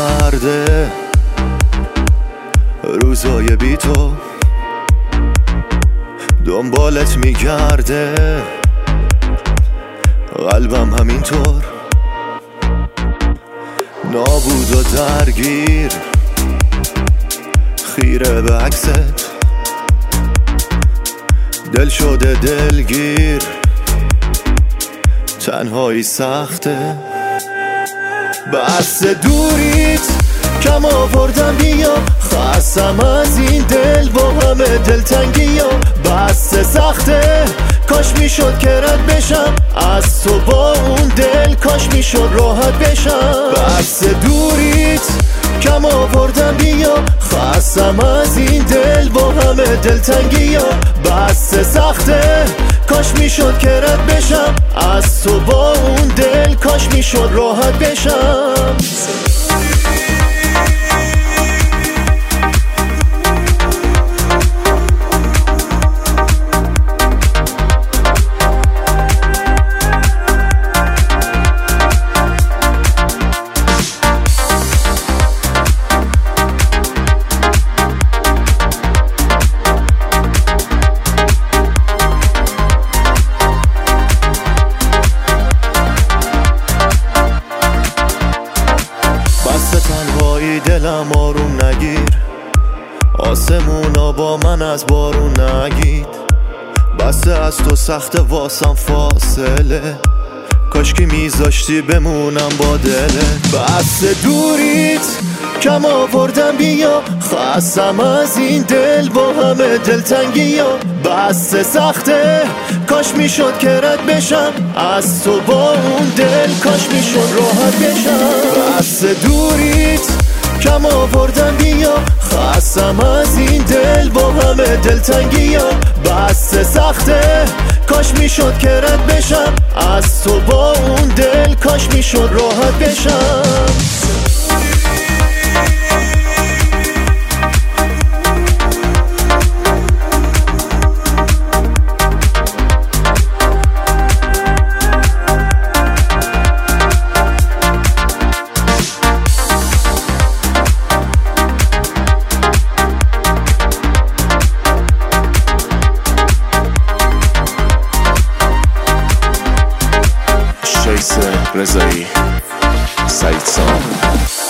سرده روزای بی تو دنبالت میگرده. قلبم همینطور. نابود و درگیر. خیره به عکست. دل شده دلگیر. تنهایی سخته. بس دوریت کم آوردم بیا خواستم از این دل با همه دلتنگی ها بس سخته کاش می‌شد که رد بشم. از تو با اون دل کاش می‌شد راحت بشم. بس دوریت کم آوردم بیا خواستم از این دل با همه دلتنگی ها بس سخته کاش می‌شد که رد بشم. از تو با اون دل کاش می‌شد راحت بشم. تنهایی دلم آروم نگیر. آسمونا با من از بارون نگید. بس از تو سخت واسم فاصله. کاش که میذاشتی بمونم با دله بس دوریت کم آوردم بیا. خواستم از این دل با همه دلتنگی ها بس سخته. کاش می‌شد که رد بشم. از تو با اون دل کاش می‌شد راحت بشم. بس دوریت. کم آوردم بیا. خواستم از این دل با همه دلتنگی ها بس سخته. کاش می‌شد که رد بشم. از تو با اون دل کاش می‌شد راحت بشم. Plezării song.